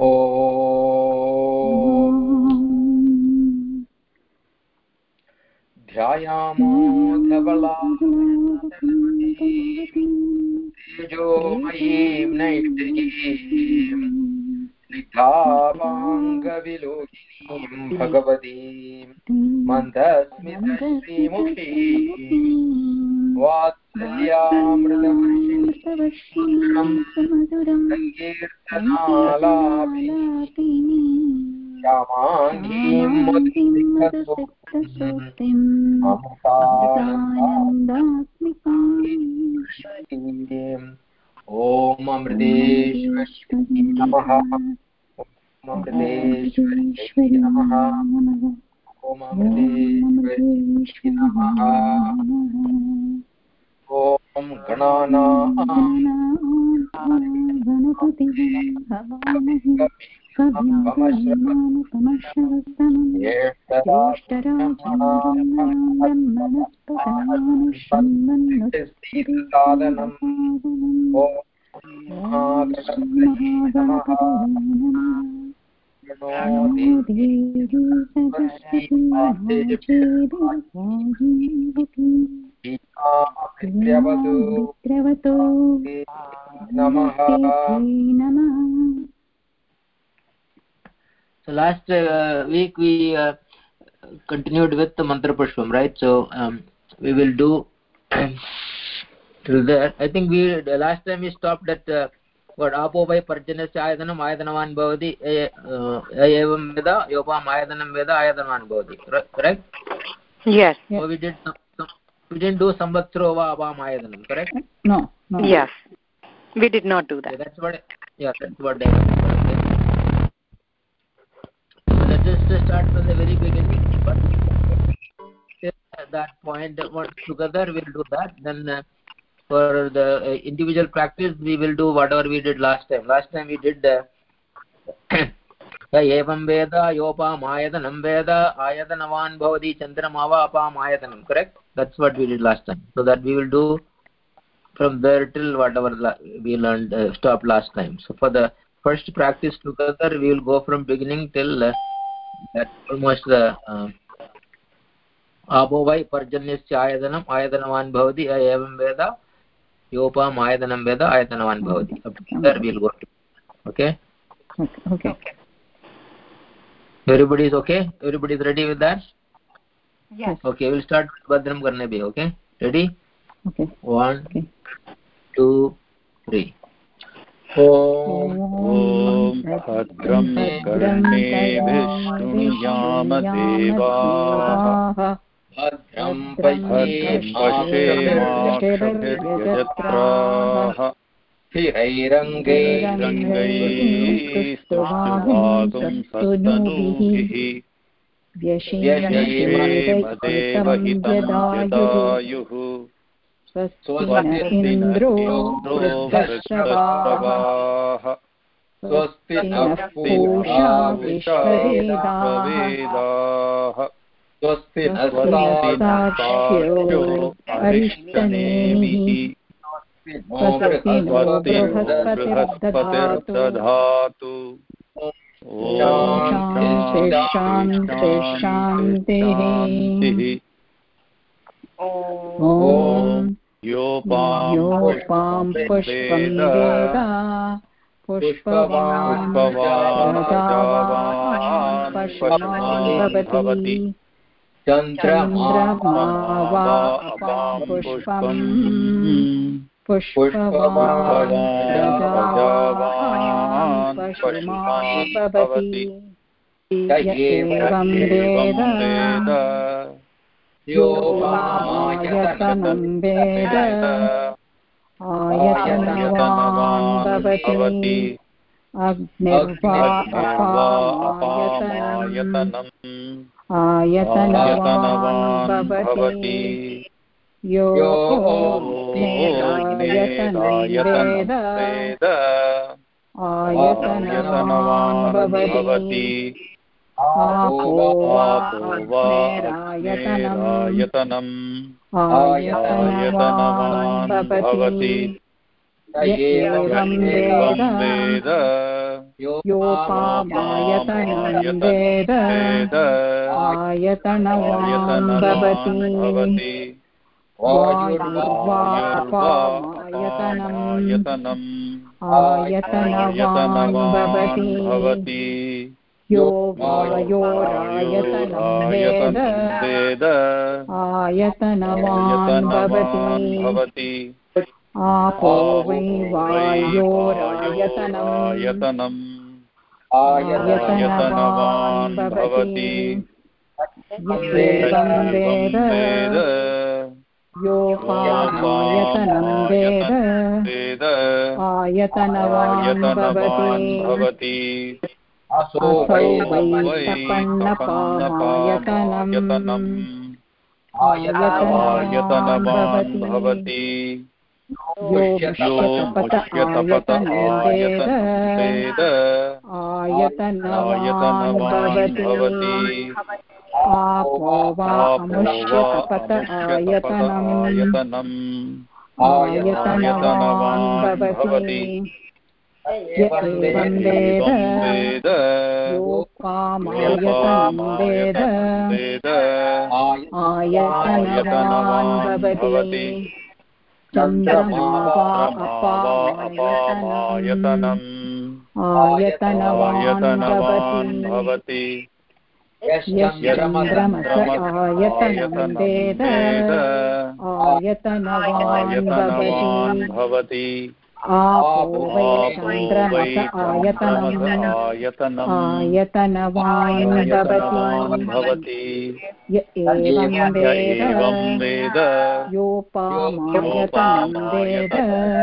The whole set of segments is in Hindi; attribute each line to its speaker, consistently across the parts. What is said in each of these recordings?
Speaker 1: ॐ ध्यायामो स्निग्धावाङ्गविलोकिनीं भगवतीं मन्दस्मितश्रीमुखीं वात्सल्यामृतवर्षिणीं सङ्कीर्तनालापिनीं श्यामाङ्गीं मधुसिक्तसूक्तिम् अमृतानन्दात्मिकाम्। ॐ अमृतेश्वरी नमः। अमृतेश्वरी नमः। ॐ अमृतेश्वरी नमः। ॐ गणाना ज्ञेष्ठराजनम् ॐ महागणपतये देवी सरस्वती महादेवी नमः
Speaker 2: So last uh, week we uh, continued with the mantra pushpam, right? So um, we will do till there. I think we the last time we stopped at uh, what apo vai parjanasya ayadanam ayadanavan bhavati evam veda yopam ayadanam veda ayadanavan bhavati. Correct?
Speaker 3: Yes.
Speaker 2: So we did some, we didn't do samvatsro va apam ayadanam, correct?
Speaker 3: No. no. Yes. We did not do that.
Speaker 2: Yeah, that's what. Yeah, that's what I was let us start from the very beginning but that point what together we'll do that then uh, for the uh, individual practice we will do whatever we did last time last time we did uh, एवं वेद योपामायतनं वेद आयतनवान् भवति चन्द्रमावापामायतनं correct that's what we did last time so that we will do from there till whatever we learned uh, stop last time so for the first practice together we will go from beginning till uh, that almost the uh, आपो वै पर्जन्यस्य आयतनम् आयतनवान् भवति एवं वेद योपाम् आयतनं वेद आयतनवान् भवति will go okay
Speaker 3: okay
Speaker 2: everybody is okay everybody is ready with that
Speaker 3: Yes
Speaker 2: okay we'll start badram karne bhi okay ready
Speaker 3: okay
Speaker 2: one
Speaker 3: okay.
Speaker 2: two three
Speaker 4: ॐ भद्रं कर्णेभिष्णुयामदेवाः
Speaker 1: भद्रं
Speaker 4: पश्येमाक्षभिर्यजत्राः
Speaker 1: स्थिरैरङ्गैरङ्गैस्तुष्टुभागुं
Speaker 4: सस्तनूभिः व्यशेमदेवहितमद्यदायुः
Speaker 3: स्वस्ति इन्द्रो
Speaker 4: वृद्धश्रवाः
Speaker 1: स्वस्ति
Speaker 3: नः पूषा
Speaker 4: विश्ववेदाः
Speaker 1: स्वस्ति
Speaker 3: साक्ष्यो अरिष्टनेमिः स्वस्ति नो
Speaker 4: बृहस्पतिर्दधातु
Speaker 3: शान्ति शान्तिः ॐ
Speaker 4: योपां
Speaker 3: पुष्पं पुष्पवान् प्रजावान् पशुमान् चन्द्रमा वा पुष्पम् पुष्पवान् प्रजावान् पशुमान् एवं वेद योपायतनं वेद आयतनवान् भवति अग्निर्वा अपामायतनम् आयतनवान् भवति यो वेद आयतनवान् भवति आपो वाग्नेरायतनम् आयतनवान् भवति वेद।
Speaker 1: योपामायतनं वेद। आयतनवान् भवति
Speaker 5: भवति
Speaker 1: वायुर्वा अपामायतनम्
Speaker 5: आयतनम्
Speaker 1: आयतनवान् भवति। यो वायोरायतनं वेद आयतनवान् भवति। आपो वै वायोरायतनम् आयतनवान् भवति। वेद
Speaker 5: वेद।
Speaker 1: योपामायतनं वेद। आयतनवान् भवति। असौ वै तपन्नपामायतनम्
Speaker 5: आयतनवान् भवति।
Speaker 1: आयतनवान् भवति। आपो वा अमुष्यतपत आयतनम्
Speaker 5: आयतनम्
Speaker 1: आयतनवान् भवति य एवं वेद
Speaker 5: वेद
Speaker 1: योपामायतनं वेद
Speaker 5: वेद
Speaker 1: आयतनवान् भवति चन्द्रमा वा अपामायतनम् आयतनवान् भवति
Speaker 5: भवति
Speaker 1: यश्चन्द्रमस आयतनं वेद आयतनवान् भवति। आयतनम्
Speaker 5: आयतनम्
Speaker 1: आयतनवान् भवति। एवं वेद। योपामायतनं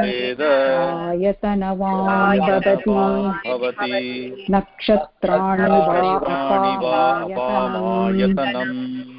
Speaker 1: वेद। आयतनवान् भवति। नक्षत्राणि वा अपामायतनम्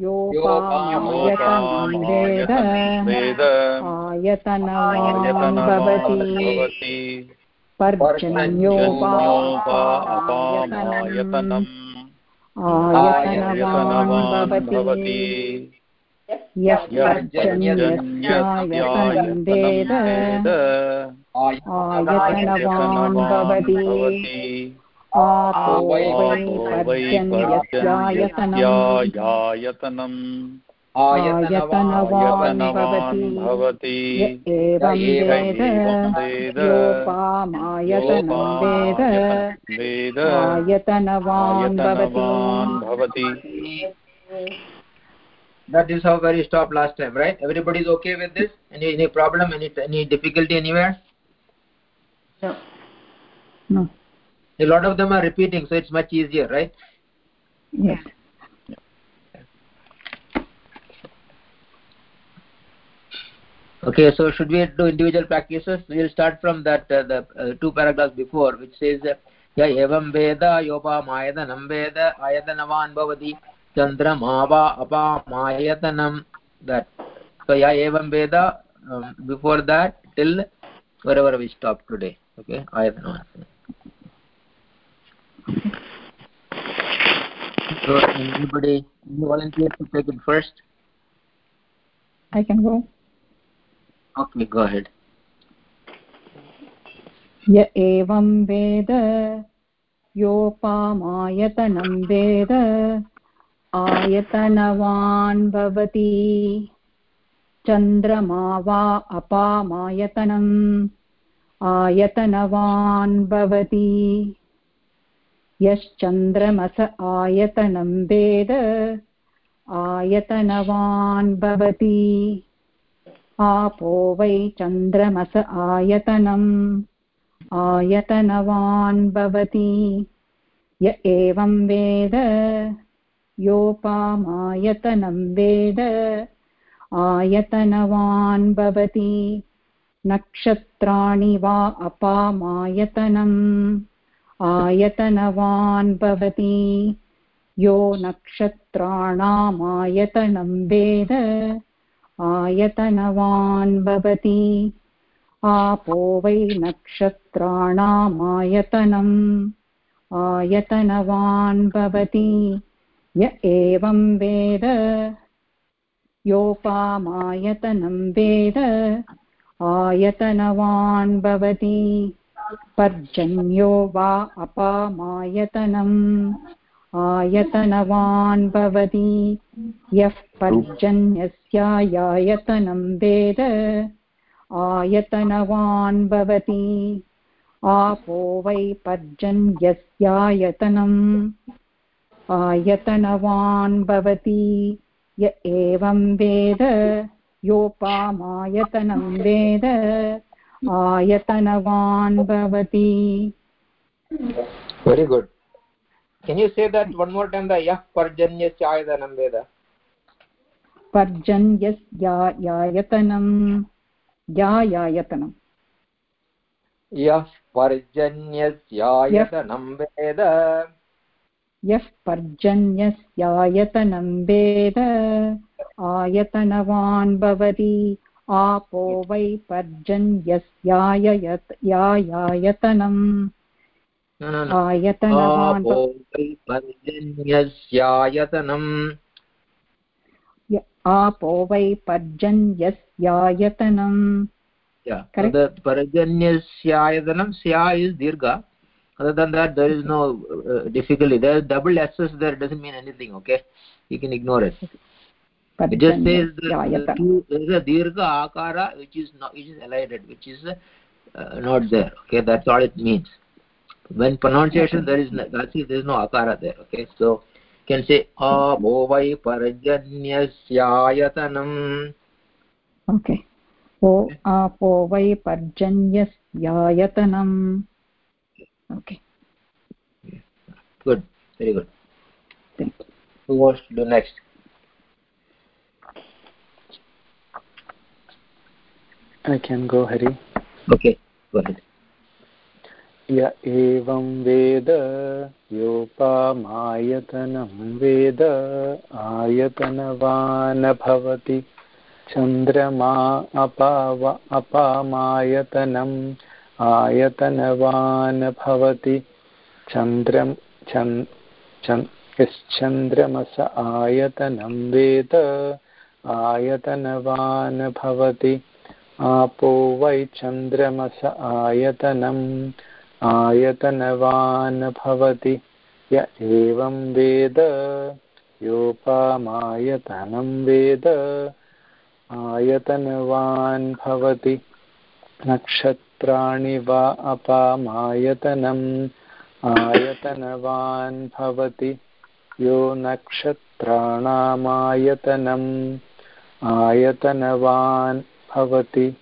Speaker 1: एवं वेद योपामायतनं वेद
Speaker 5: वेद
Speaker 1: आयतनवान् भवति।
Speaker 5: भवति
Speaker 1: पर्जन्योपा
Speaker 5: जन्योपा
Speaker 1: अपामायतनम्
Speaker 5: अपामायतनम्
Speaker 1: आयतनवान् भवति। यः पर्जन्यस्यायतनं वेद आयतनवान् भवति। आपो वै पर्जन्यस्यायतनम्
Speaker 5: यायतनम्
Speaker 1: आयतनवान्
Speaker 5: आयतनवान्
Speaker 1: भवति
Speaker 5: भवति
Speaker 1: य एवं वेद
Speaker 5: वेद
Speaker 1: योपामायतनं वेद
Speaker 5: वेद
Speaker 1: आयतनवान् भवति
Speaker 5: आयतनवान् भवति
Speaker 2: That is how where we stopped last time, right? Everybody is okay with this? Any any problem? Any any difficulty anywhere?
Speaker 1: No.
Speaker 2: A lot of them are repeating, so it's much easier, right?
Speaker 1: Yes.
Speaker 2: Okay, so should we do individual practices? We'll start from that uh, the uh, two paragraphs before, which says, "Ya evam veda yopamayadhanam veda ayadanavan bhavati chandrama va apamayadanam." That. So ya evam veda. Um, before that, till wherever we stop today. Okay, ayadanavan. So anybody, any volunteer to take it first?
Speaker 1: I can go.
Speaker 2: Okay, go ahead.
Speaker 1: य एवं वेद योपामायतनं वेद आयतनवान् भवति चन्द्रमा वा अपामायतनम् आयतनवान् भवति यश्चन्द्रमस आयतनं वेद। आयतनवान् भवति। आपो वै चन्द्रमस आयतनम् आयतनवान् भवति। य एवं वेद। योपामायतनं वेद। आयतनवान् भवति। नक्षत्राणि वा अपामायतनम्। आयतनवान् भवति। यो नक्षत्राणामायतनं वेद। आयतनवान् भवति। आपो वै नक्षत्राणामायतनम् आयतनवान् भवति। य एवं वेद। योपामायतनं वेद। आयतनवान् भवति। पर्जन्यो वा अपामायतनम्। आयतनवान् भवति। यः पर्जन्यस्यायायतनं वेद। आयतनवान् भवति। आपो वै पर्जन्यस्यायतनम्। आयतनवान् भवति। य एवं वेद। योपामायतनं वेद। आयतनवान् भवति
Speaker 2: very good can you say that one more time the yah parjanyasya ayatanam veda
Speaker 1: पर्जन्यस्यायतनं यायायतनं
Speaker 2: यः पर्जन्यस्यायतनं वेद
Speaker 1: यः पर्जन्यस्यायतनं वेद आयतनवान् भवति आपो वै पर्जन्यस्याययत् यायायतनम् आयतनवान्
Speaker 2: पर्जन्यस्यायतनम्
Speaker 1: आपो वै पर्जन्यस्यायतनम्
Speaker 2: parjanyasyayatanam sya is dirgha other than that there is no uh, difficulty there double s's there doesn't mean anything okay you can ignore it it just says there is a dirgha akara which is not which is elided which is uh, not there okay? That's all it means. When pronunciation there is no, there is no akara there okay? So can say a bo vai parjanyasyayatanam
Speaker 1: okay. Po a po vai parjanyasyayatanam okay.
Speaker 2: Good very good.
Speaker 1: Thank you.
Speaker 2: Who wants to do next?
Speaker 5: I can go, Hari.
Speaker 2: okay go ahead
Speaker 5: य एवं वेद योपामायतनं वेद आयतनवान् भवति चन्द्रमा अपाव अपामायतनम् आयतनवान् भवति चन्द्रं चन् चन् यश्चन्द्रमस आयतनं वेद आयतनवान् भवति आपो वै चन्द्रमस आयतनम्। आयतनवान् भवति। य एवं वेद। योपामायतनं वेद। आयतनवान् भवति। नक्षत्राणि वा अपामायतनम्। आयतनवान् भवति। यो नक्षत्राणामायतनम्। आयतनवान् भवति।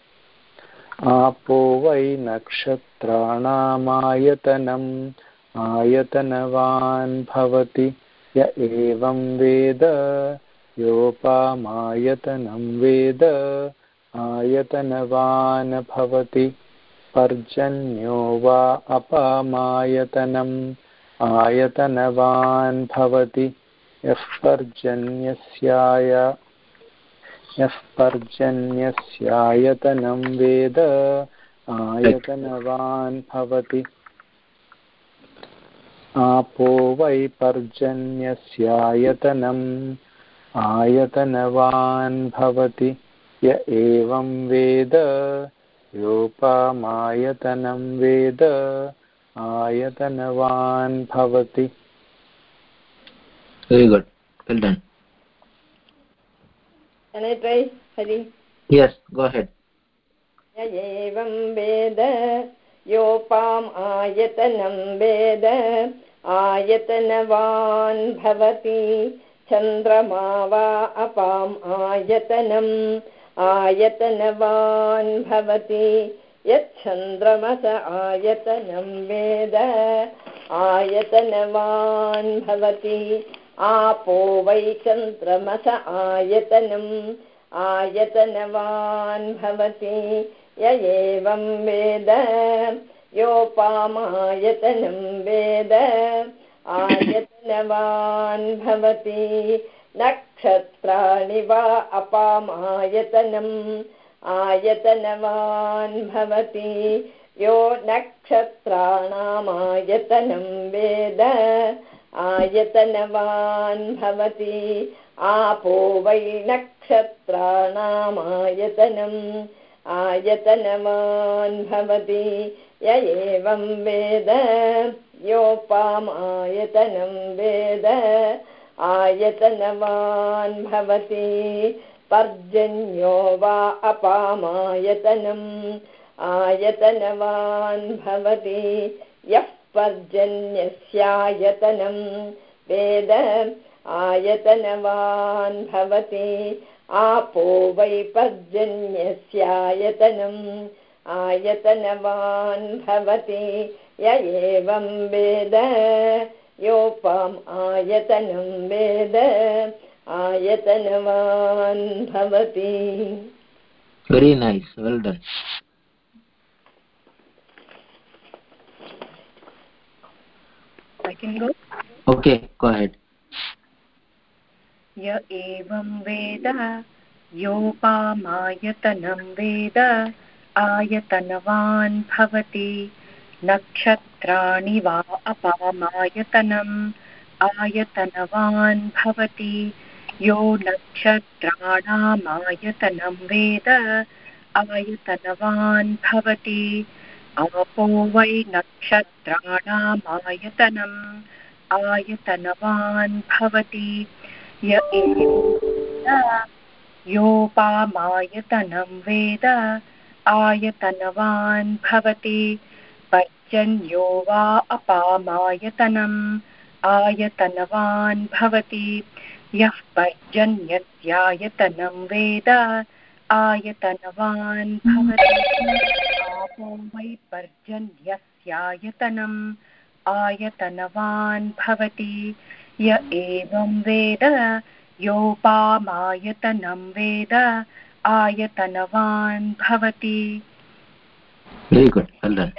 Speaker 5: आपो वै नक्षत्राणामायतनम्, आयतनवान् भवति। य एवं वेद, योपामायतनं वेद, आयतनवान् भवति। पर्जन्यो वा अपामायतनम्, आयतनवान् भवति। यः पर्जन्यस्याय यः पर्जन्यस्यायतनं वेद आयतनवान् भवति। आपो वै पर्जन्यस्यायतनम् आयतनवान् भवति। य एवं वेद योपामायतनं वेद आयतनवान् भवति।
Speaker 2: Very good. Well done.
Speaker 6: Can I try, Hari?
Speaker 2: yes go ahead.
Speaker 6: एवं वेद योपाम् आयतनं वेद आयतनवान् भवति। चन्द्रमा वा अपाम् आयतनम् आयतनवान् भवति। यच्छन्द्रमस आयतनं वेद आयतनवान् भवति। आपो वै चन्द्रमस आयतनम् आयतनवान् भवति। य एवं वेद योपामायतनं वेद। आयत आयतनवान् भवति नक्षत्राणि वा अपामायतनम् आयतनवान् भवति यो नक्षत्राणामायतनं वेद आयतनवान् भवति। आपो वै नक्षत्राणामायतनम् आयतनवान् भवति। य एवं वेद। योपामायतनं वेद। आयतनवान् भवति। पर्जन्यो वा अपामायतनम् आयतनवान् भवति। यः पर्जन्यस्यायतनं वेद आयतनवान् भवति आपो वै पर्जन्यस्यायतनम् आयतनवान् भवति य एवं वेद, योपम् आयतनं वेद आयतनवान् भवति
Speaker 2: Very nice. Well done.
Speaker 4: I can go.
Speaker 2: Okay, go ahead.
Speaker 4: य एवं वेद योपामायतनं वेद आयतनवान् भवति नक्षत्राणि वा अपामायतनम् आयतनवान् भवति यो नक्षत्राणामायतनं वेद आयतनवान् भवति आपो वै नक्षत्राणामायतनम् आयतनवान् भवति। य योपामायतनं वेद, आयतनवान् भवति। पर्जन्यो वा अपामायतनम् आयतनवान् भवति। यः पर्जन्यस्यायतनं वेद आयतनवान् भवति आपो वै पर्जन्यस्यायतनम् आयतनवान् भवति य एवं वेद योपामायतनं वेद आयतनवान् भवति
Speaker 2: Very good. Well done.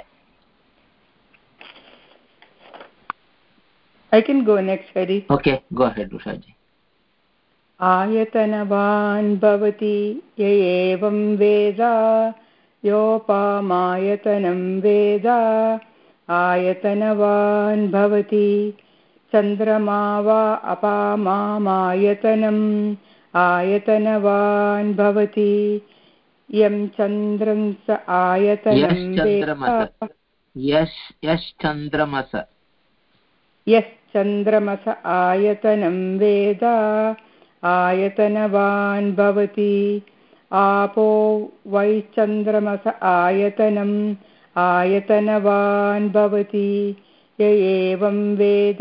Speaker 7: I can go next, Hari.
Speaker 2: Okay, go ahead, Ushaji.
Speaker 7: आयतनवान् भवति य एवं वेद योपामायतनं वेद आयतनवान् भवति चन्द्रमा वा अपामामायतनम् आयतनवान् भवति यं चन्द्रं स आयतनं
Speaker 2: यश्चन्द्रमस
Speaker 7: यश्चन्द्रमस आयतनं वेद आयतनवान् भवति। आपो वै चन्द्रमस आयतनम्, आयतनवान् भवति। य एवं वेद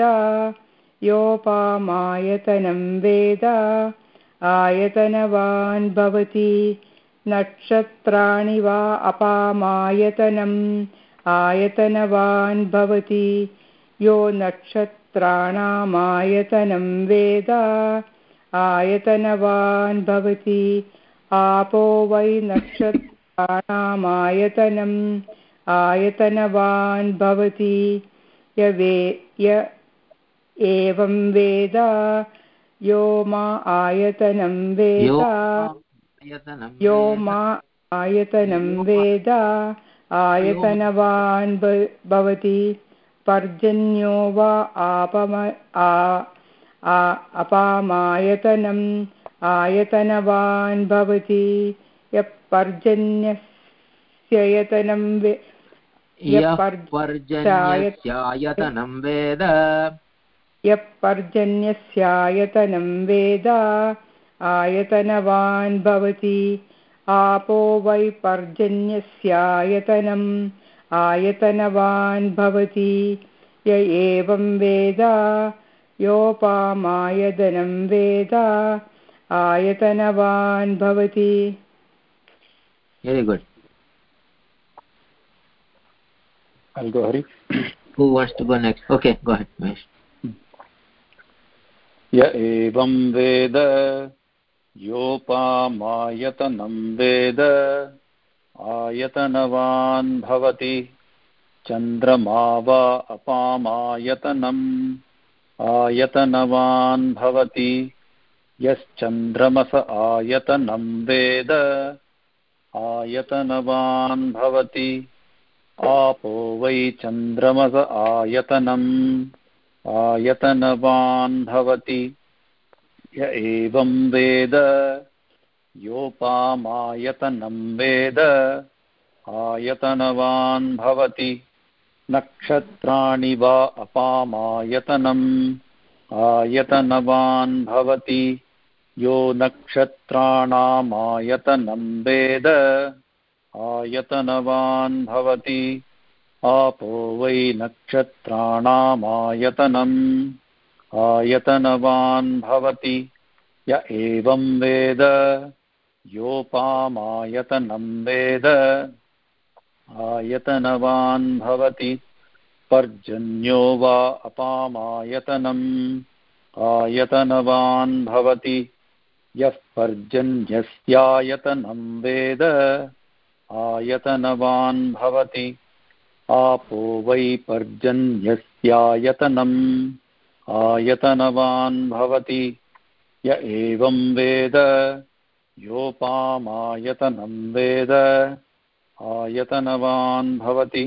Speaker 7: योपामायतनं वेद, आयतनवान् भवति। नक्षत्राणि वा अपामायतनम्, आयतनवान् भवति। यो नक्षत्राणामायतनं वेद आयतनवान् भवति। आपो वै नक्षत्राणामायतनम् आयतनवान् भवति। यवे य एवं वेद यो मा आयतनं वेद। यो मा आयतनं वेद। आयतनवान् भवति। पर्जन्यो वा आपम अपामायतनम् आयतनवान् भवति। यः पर्जन्यस्ययतनं
Speaker 2: पर्जन्यस्यायतनं वेद।
Speaker 7: यः पर्जन्यस्यायतनं वेद। आयतनवान् भवति। आपो वै पर्जन्यस्यायतनम् आयतनवान् भवति। य एवं वेद। योपामायतनं वेद आयतनवान् भवति
Speaker 2: Very good.
Speaker 5: I'll go, Hari.
Speaker 2: Who wants to go next? Okay, go ahead, Mahesh.
Speaker 5: य एवं वेद योपामायतनं वेद आयतनवान् भवति चन्द्रमा वा अपामायतनम्
Speaker 3: आयतनवान् भवति। यश्चन्द्रमस आयतनं वेद। आयतनवान् भवति। आपो वै चन्द्रमस आयतनम् आयतनवान् भवति। य एवं वेद। योपामायतनं वेद। आयतनवान् भवति। नक्षत्राणि वा अपामायतनम्। आयतनवान् भवति। यो नक्षत्राणामायतनं वेद। आयतनवान् भवति। आपो वै नक्षत्राणामायतनम्। आयतनवान् भवति। य एवं वेद। योपामायतनं वेद। आयतनवान् भवति। पर्जन्यो वा अपामायतनम्। आयतनवान् भवति। यः पर्जन्यस्यायतनं वेद। आयतनवान् भवति। आपो वै पर्जन्यस्यायतनम्। आयतनवान् भवति। य एवं वेद। योपामायतनं वेद। आयतनवान् भवति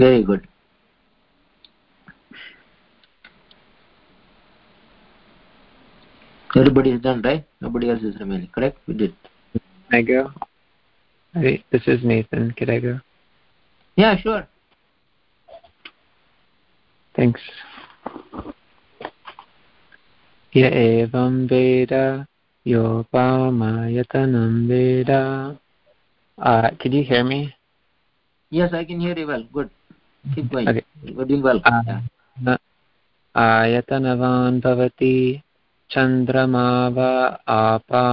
Speaker 2: very good everybody is done right nobody else is remaining correct we did
Speaker 8: Can I go? Hey, this is Nathan. Could I go?
Speaker 2: yeah sure
Speaker 8: Thanks. य एवं वेद योपामायतनं वेद uh, Could you hear me?
Speaker 2: yes i can hear you well good keep going
Speaker 8: Okay.
Speaker 2: you're doing well
Speaker 8: Uh,
Speaker 2: yeah.
Speaker 8: आयतनवान् भवति चन्द्रमा वा आपा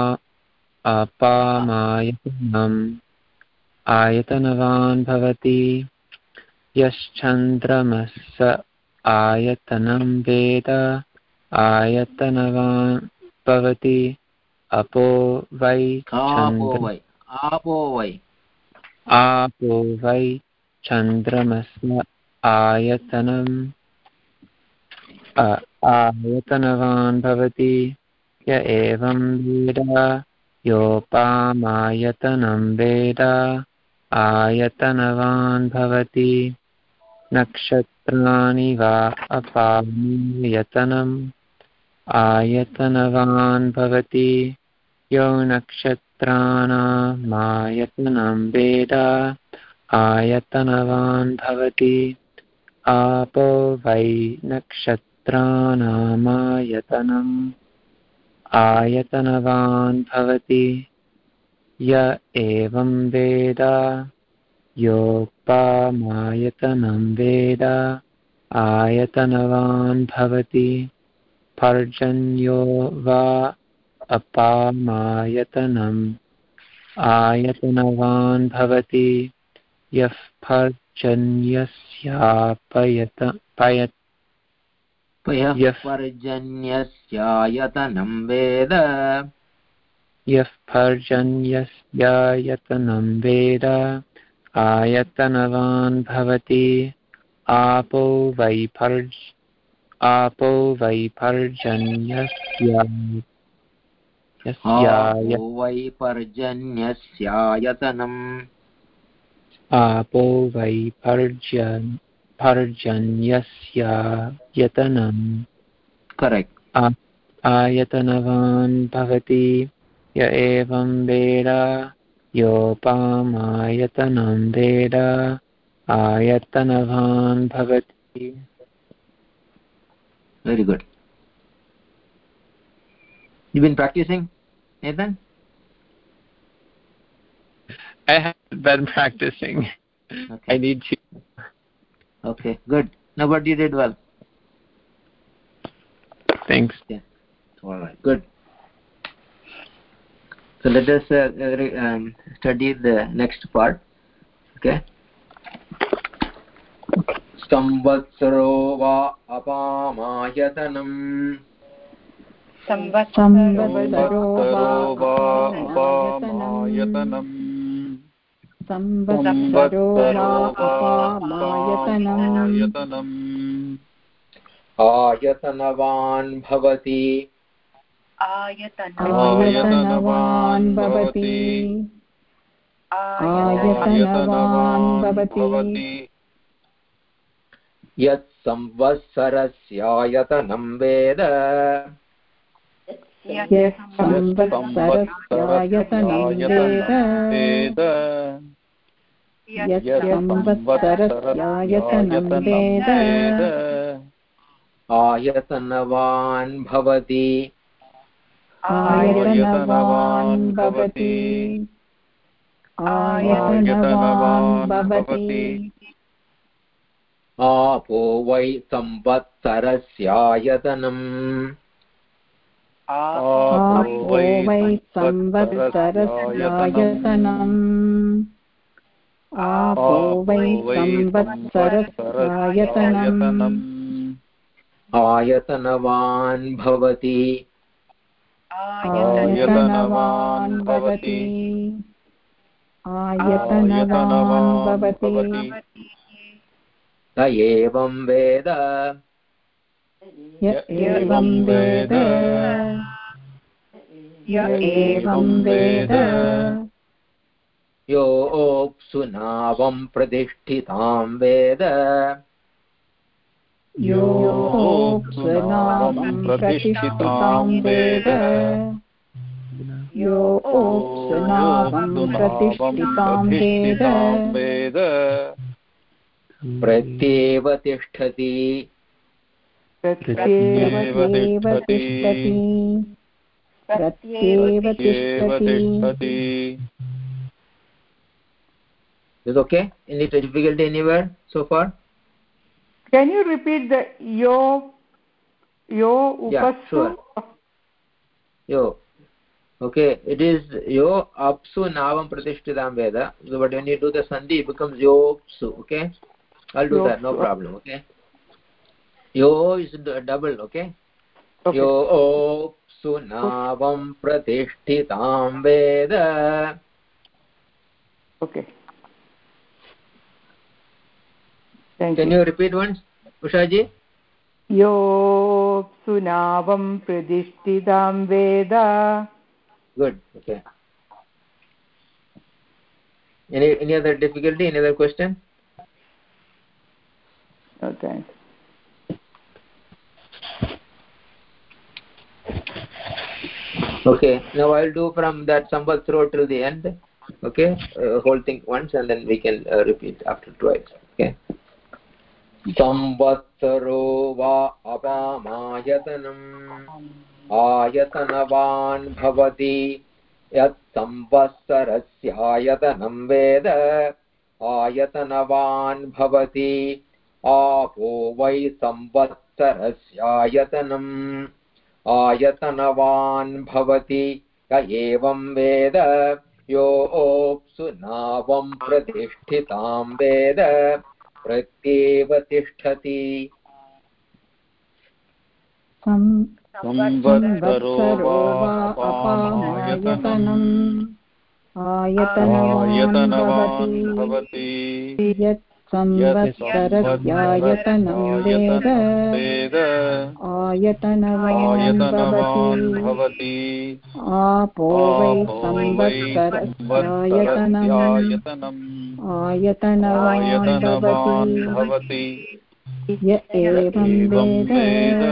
Speaker 8: अपामायतनम् आयतनवान् भवति यश्चन्द्रमस् आयतनं वेद आयतनवान् भवति अपो वै
Speaker 2: apo vai
Speaker 8: आपो वै चन्द्रमस्य आयतनम्। आयतनवान् भवति, य एवं वेद योपामायतनं वेद, आयतनवान् भवति। नक्षत्राणि वा अपामायतनम्, आयतनवान् भवति। यो नक्षत्राणामायतनं वेद आयतनवान् भवति। आपो वै नक्षत्राणामायतनम् आयतनवान् भवति। य एवं वेद योपामायतनं वेद आयतनवान् भवति। पर्जन्यो वा अपामायतनम्। आयतनवान् भवति। यः पर्जन्यस्यापयत पयत्।
Speaker 2: पयः पर्जन्यस्यायतनं वेद।
Speaker 8: यः पर्जन्यस्यायतनं वेद। आयतनवान् भवति। आपो वै पर्ज आपो वै पर्जन्यस्य यस्याय
Speaker 2: आपो वै पर्जन्यस्यायतनम्।
Speaker 8: आपो वै पर्जन् पर्जन्यस्यायतनम्। आ- आयतनवान् भवति य एवं वेद योपामायतनं वेद आयतनवान् भवति।
Speaker 2: Very good. you been practicing nathan
Speaker 8: I have been practicing. I
Speaker 2: okay
Speaker 8: need to.
Speaker 2: okay good no but you did well
Speaker 8: Thanks.
Speaker 2: all right good so let us uh, uh, re- um, study the next part okay संवत्सरो वा अपामायतनम्
Speaker 1: संवत्सरो
Speaker 3: संवत्सरो वा
Speaker 1: वा
Speaker 3: अपामायतनम्
Speaker 1: संवत्सरो वा अपामायतनम्
Speaker 3: अपामायतनम्
Speaker 2: आयतनवान् भवति।
Speaker 4: आयतनवान्
Speaker 1: आयतनवान् भवति। आयतनवान् भवति
Speaker 2: यत् संवत्सरस्यायतनं वेद।
Speaker 1: वेद
Speaker 2: आयतनवान् भवति
Speaker 1: आयतनवान् भवति। आयतनवान् भवति।
Speaker 2: आपो वै संवत्सरस्यायतनम्।
Speaker 1: वै आपो वै संवत्सरस्यायतनम्
Speaker 2: आयतनवान् भवति।
Speaker 1: आयतनवान् भवति। आयतनवान् भवति।
Speaker 2: स एवं वेद।
Speaker 1: य एवं वेद य एवं वेद।
Speaker 2: योऽप्सुनावं प्रतिष्ठितां वेद।
Speaker 1: योऽप्सुनावं प्रतिष्ठितां वेद। योऽप्सुनावं प्रतिष्ठितां वेद।
Speaker 3: वेद।
Speaker 2: प्रत्येव तिष्ठति।
Speaker 1: प्रत्येव तिष्ठति प्रत्येव तिष्ठति
Speaker 2: is okay any difficulty anywhere so far
Speaker 7: Can you repeat the yo, yo
Speaker 2: Yeah, sure. yo okay it is yo apsu navam pratishthitam veda so but when you do the sandhi it becomes yo apsu okay i'll do yo, that no problem okay yo is double okay
Speaker 7: Okay.
Speaker 2: यो सुनावं प्रतिष्ठितां वेद
Speaker 7: Okay. Thank
Speaker 2: can
Speaker 7: you.
Speaker 2: repeat once ushaji
Speaker 7: योऽप्सुनावं प्रतिष्ठितां वेद
Speaker 2: good okay any any other difficulty any other question
Speaker 7: No
Speaker 2: okay now i'll do from that samvatsro till the end okay uh, whole thing once and then we can uh, repeat after twice okay संवत्सरो वा अपामायतनम् आयतनवान् भवति यत् संवत्सरस्यायतनं वेद आयतनवान् भवति आपो वै संवत्सरस्यायतनम् आयतनवान् भवति क एवं वेद योऽप्सु नावं प्रतिष्ठितां वेद प्रत्येव तिष्ठति।
Speaker 3: संवत्सरो
Speaker 1: आयतनवान् भवति। यत् संवत्सरस्यायतनं वेद। आयतनवान् भवति। आपो वै संवत्सरस्यायतनम् आयतनवान् भवति। य एवं वेद।
Speaker 3: वेद।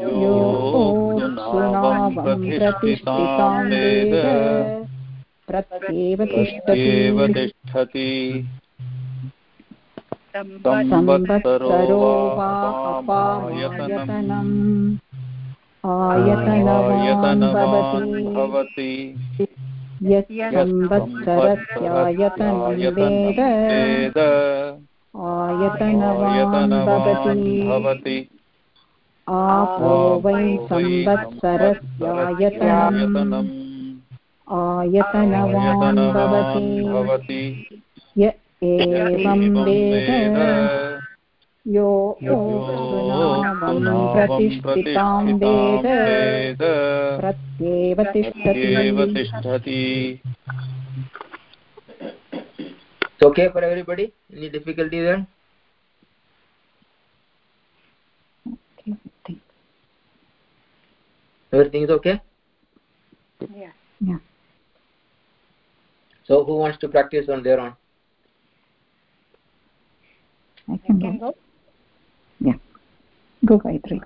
Speaker 1: योऽप्सुनावं प्रतिष्ठितां वेद। प्रत्येव तिष्ठति। संवत्सरो आयतनवान् भवति। आयतनवान् भवति। आपो वै संवत्सरस्यायतनम् आयतनवान् भवति।
Speaker 3: भवति।
Speaker 1: य एवं वेद यो ओनामं प्रतिष्ठितां वेद प्रत्येव तिष्ठति
Speaker 2: okay for everybody? Any difficulty there? Everything everything is okay?
Speaker 4: Yeah.
Speaker 1: Yeah.
Speaker 2: So who wants to practice on their own?
Speaker 1: I
Speaker 4: You
Speaker 1: can
Speaker 4: can
Speaker 1: go.
Speaker 4: go.
Speaker 1: Yeah. Go Gayatri.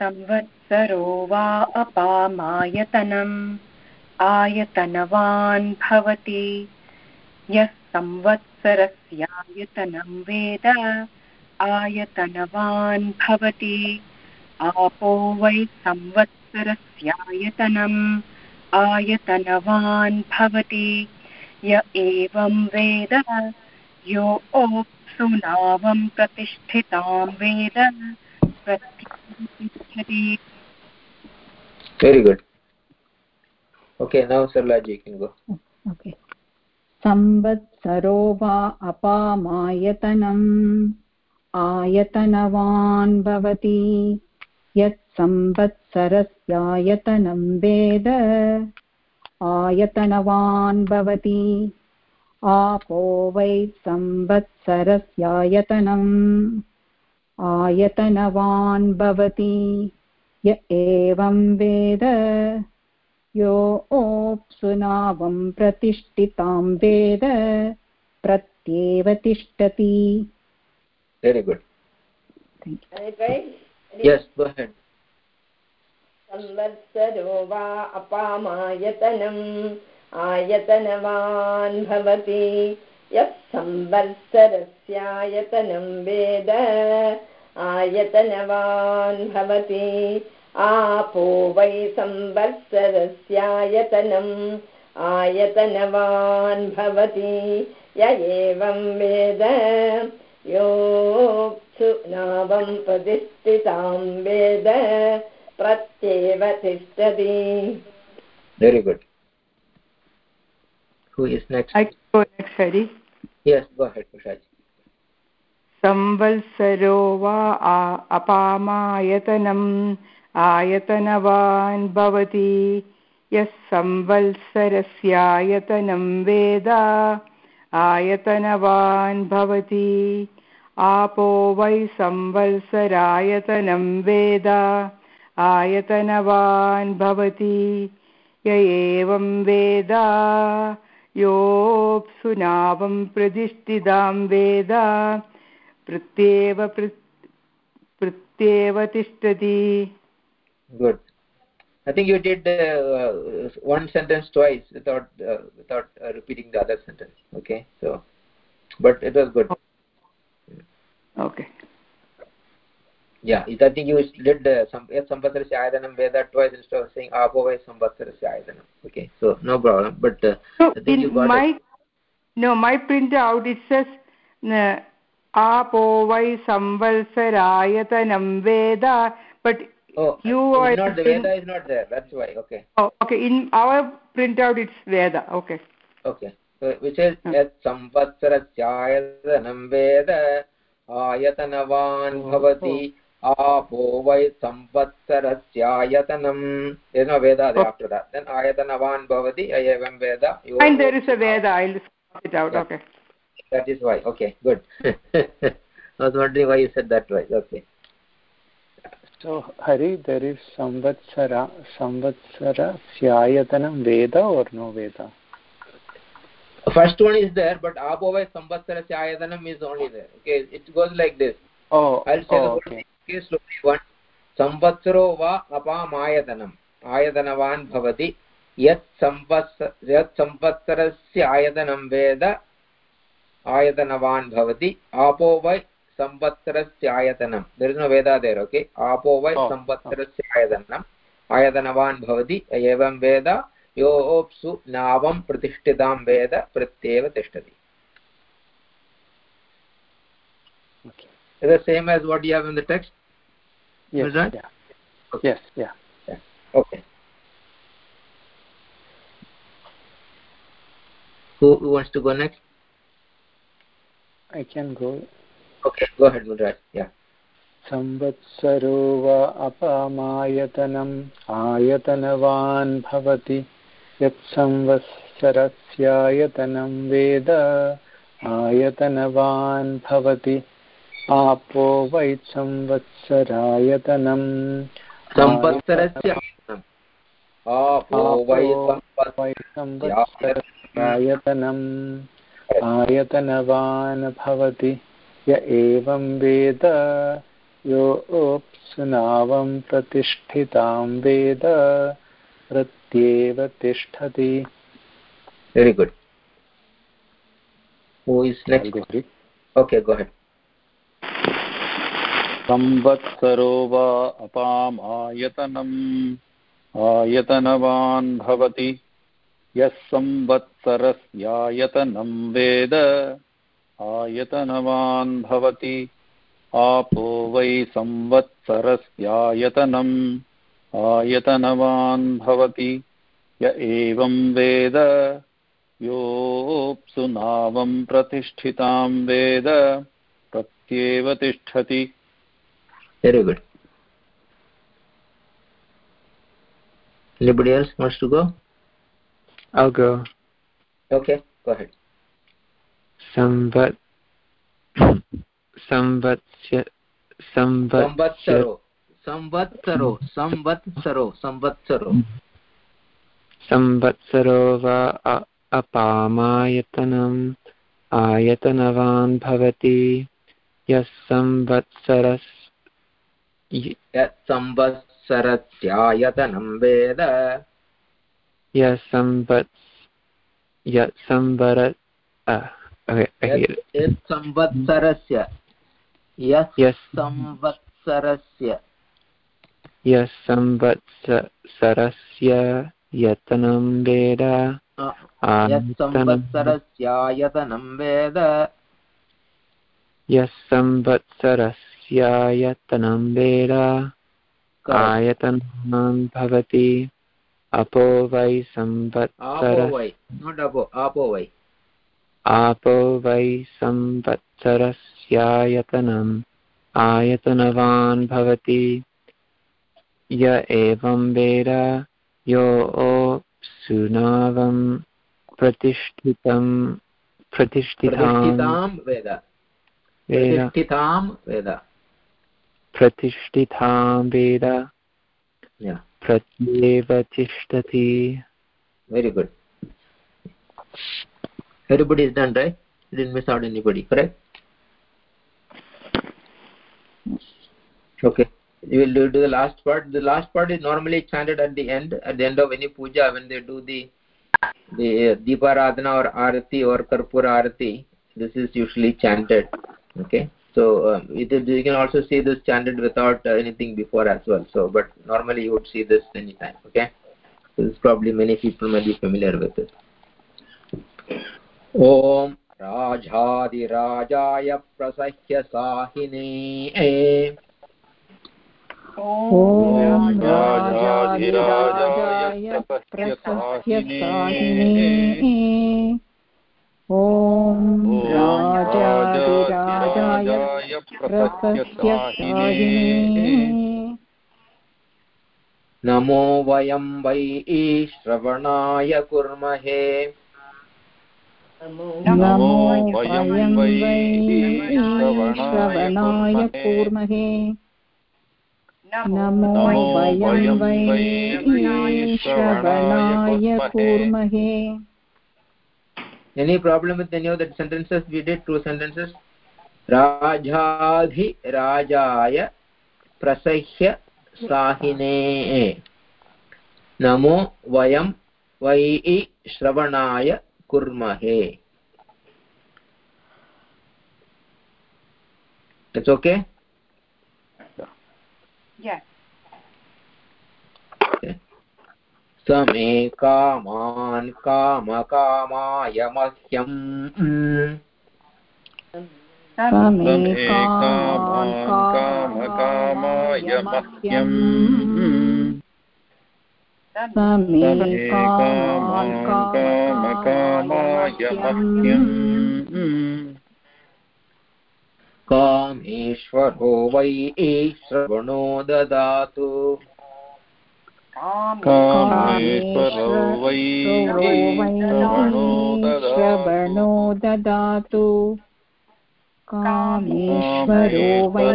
Speaker 4: संवत्सरो वा अपामायतनम् आयतनवान् भवति यः संवत्सरस्यायतनं वेद आयतनवान् भवति आपो वै संवत्सरस्यायतनम् आयतनवान् भवति य एवं वेद यो ओप्सु नावं प्रतिष्ठितां वेद
Speaker 2: very good. Okay now sarlaji you can go.
Speaker 1: Okay संवत्सरो वा अपामायतनम् आयतनवान् भवति यत् संवत्सरस्यायतनं वेद आयतनवान् भवति आपो वै संवत्सरस्यायतनम्। आयतनवान् भवति य एवं वेद। यो ओप्सुनावं प्रतिष्ठितां वेद। प्रत्येव तिष्ठति।
Speaker 2: Very good. Yes go ahead.
Speaker 6: संवत्सरो वा अपामायतनम्। आयतनवान् भवति। यः संवत्सरस्यायतनं वेद आयतनवान् भवति। आपो वै संवत्सरस्यायतनम् आयतनवान् भवति। य एवं वेद योऽप्सु नावं प्रतिष्ठितां वेद प्रत्येव तिष्ठति।
Speaker 2: Very good who is next?
Speaker 7: I go next, Hari.
Speaker 2: yes go ahead prashad
Speaker 7: संवत्सरो वा अपामायतनम् आयतनवान् भवति। यः संवत्सरस्यायतनं वेद आयतनवान् भवति। आपो वै संवत्सरायतनं वेद आयतनवान् भवति। य एवं वेद योऽप्सु नावं प्रतिष्ठितां वेद प्रत्येव प्रत्येव तिष्ठति
Speaker 2: good i think you did uh, uh, one sentence twice without uh, without uh, repeating the other sentence okay so but it was good
Speaker 7: okay
Speaker 2: yeah it, i think you did uh, some samvatsarasya ayadanam veda twice instead of saying apovai samvatsarasya ayadanam okay so no problem but uh,
Speaker 7: so
Speaker 2: i
Speaker 7: my
Speaker 2: it.
Speaker 7: no my printout it says uh, apovai samvatsarayatanam veda but
Speaker 2: Oh,
Speaker 7: you are
Speaker 2: not the Veda is not there. That's why. Okay.
Speaker 7: Oh, okay. In our printout, it's Veda. Okay.
Speaker 2: Okay. So which is
Speaker 7: yes,
Speaker 2: yat samvatsarasyayathanam Veda ayatanavan oh, bhavati oh. आपो वै संवत्सरस्यायतनम् then ayatanavan bhavati evam veda yo
Speaker 7: and there is a veda i'll spot it out
Speaker 2: Yeah.
Speaker 7: okay
Speaker 2: that is why okay good i was wondering why you said that way okay
Speaker 5: So, Hari, there is Samvatsara, Samvatsara Syayatanam Veda or no Veda?
Speaker 2: first one is there but apo vai samvatsarasya ayatanam is only there okay it goes like this
Speaker 5: Oh,
Speaker 2: i'll say the
Speaker 5: oh
Speaker 2: whole
Speaker 5: okay.
Speaker 2: Okay slowly one संवत्सरो वा अपामायतनम् आयतनवान् भवति। यत् संवत्स यत् संवत्सरस्य आयतनं वेद आयतनवान् भवति। आपो वै संवत्सरस्य आयतनं। There is no veda there okay? आपो वै
Speaker 5: Oh,
Speaker 2: संवत्सरस्य आयतनम् आयतनवान् भवति। एवं वेद योऽप्सु नावं प्रतिष्ठितां वेद प्रत्येव तिष्ठति। is the same as what you have in the text
Speaker 5: Yes,
Speaker 2: Is that?
Speaker 5: yeah. Yes, yeah.
Speaker 2: okay who, who wants to go next
Speaker 5: I can go.
Speaker 2: okay go ahead Mulraj yeah
Speaker 5: संवत्सरो वा अपामायतनम् आयतनवान् भवति यत्संवत्सरस्यायतनं वेद आयतनवान् भवति आपो वै संवत्सरायतनम्।
Speaker 2: संवत्सरस्य
Speaker 5: संवत्सरायतनम्। आयतनवान् भवति य एवं वेद। योऽप्सुनावं प्रतिष्ठितां वेद। प्रत्येव तिष्ठति।
Speaker 2: Very good. Who is next? Okay go ahead.
Speaker 3: संवत्सरो वा अपामायतनम्। आयतनवान् भवति। यः संवत्सरस्यायतनं वेद, आयतनवान् भवति। आपो वै संवत्सरस्यायतनम् आयतनवान् भवति। य एवं वेद, योऽप्सु नावं प्रतिष्ठितां वेद, प्रत्येव तिष्ठति।
Speaker 2: Very good anybody else wants to go
Speaker 8: i'll go
Speaker 2: okay go ahead
Speaker 8: samvat
Speaker 2: संवत्सरो संवत्सरो संवत्सरो संवत्सरो
Speaker 8: संवत्सरो वा अपामायतनम् आयतनवान् भवति यः संवत्सरस् य-
Speaker 2: यत् वेद
Speaker 8: यः संवत्स यत् संवर uh, okay, I hear it.
Speaker 2: यत् यत् संवत्सरस्य यत्
Speaker 8: Yes.
Speaker 2: संवत्सरस्य
Speaker 8: यः संवत्सरस्य यतनं वेद
Speaker 2: अ, यत्
Speaker 8: आयतनं
Speaker 2: संवत्सरस्यायतनं वेद
Speaker 8: यः संवत्सरस्यायतनं वेद आयतनं भवति। अपो वै संवत्सर
Speaker 2: आपो वै।
Speaker 8: आपो वै संवत्सरस्यायतनम् आयतनवान् भवति। य एवं वेद यो सुनावं प्रतिष्ठितं
Speaker 2: प्रतिष्ठितां वेद। प्रतिष्ठितां वेद।
Speaker 8: प्रतिष्ठितां वेद प्रत्येव तिष्ठति
Speaker 2: very good everybody is done right you didn't miss out anybody correct okay you will do, do the last part the last part is normally chanted at the end at the end of any puja when they do the the uh, deeparadhana or arati or karpura arati this is usually chanted okay so um, it is, you can also see this chanted without uh, anything before as well so but normally you would see this anytime okay so this probably many people might be familiar with it ॐ राजाधिराजाय प्रसह्य साहिने
Speaker 1: ॐ राजाधिराजाय प्रसह्य साहिने ॐ राजाधिराजाय प्रसह्य
Speaker 2: नमो वयं वै श्रवणाय कुर्महे।
Speaker 1: नमो वयं वै श्रवणाय कूर्महे। नमो वयं वै श्रवणाय कूर्महे।
Speaker 2: Any problem with any of the sentences we did two sentences राजाधि राजाय प्रसह्य साहिने नमो वयं वै श्रवणाय कुर्महे it's okay
Speaker 4: yes
Speaker 2: समे कामान् कामकामाय मह्यम्
Speaker 1: कामकामाय मह्यम्
Speaker 2: कामेश्वरो वै श्रवणो ददातु।
Speaker 3: कामेश्वरो वै श्रवणो ददातु
Speaker 1: कामेश्वरो वै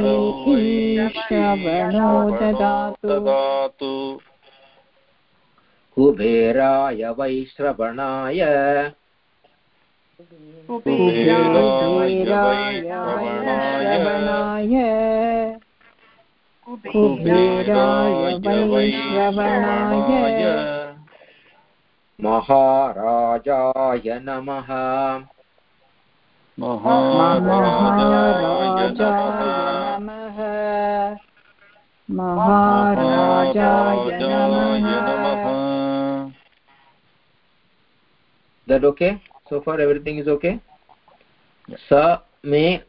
Speaker 1: श्रवणो ददातु
Speaker 3: ददातु
Speaker 2: कुबेराय वै श्रवणाय
Speaker 3: कुबेराय
Speaker 1: कुबेराय
Speaker 3: वै श्रवणाय
Speaker 1: वै श्रवणाय कुबेराय
Speaker 2: महाराजाय नमः
Speaker 3: महाराजाय
Speaker 1: नमः महाराजाय नमः
Speaker 2: that okay so far everything is okay sa me